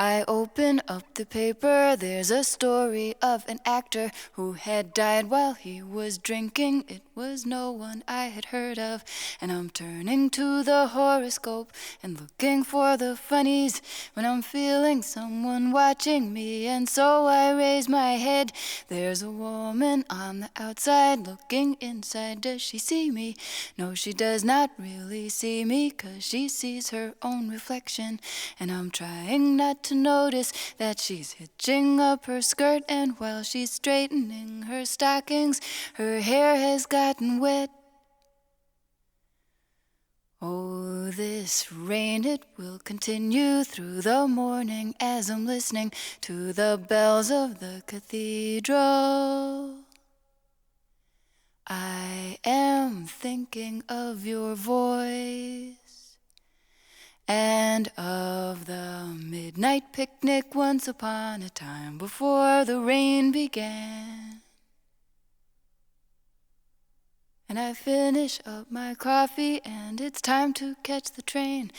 I open up the paper. There's a story of an actor who had died while he was drinking. It was no one I had heard of. And I'm turning to the horoscope and looking for the funnies when I'm feeling someone watching me. And so I raise my head. There's a woman on the outside looking inside. Does she see me? No, she does not really see me because she sees her own reflection. And I'm trying not to notice that she's hitching up her skirt, and while she's straightening her stockings, her hair has gotten wet. Oh, this rain, it will continue through the morning as I'm listening to the bells of the cathedral. I am thinking of your voice and of midnight picnic once upon a time before the rain began. And I finish up my coffee and it's time to catch the train.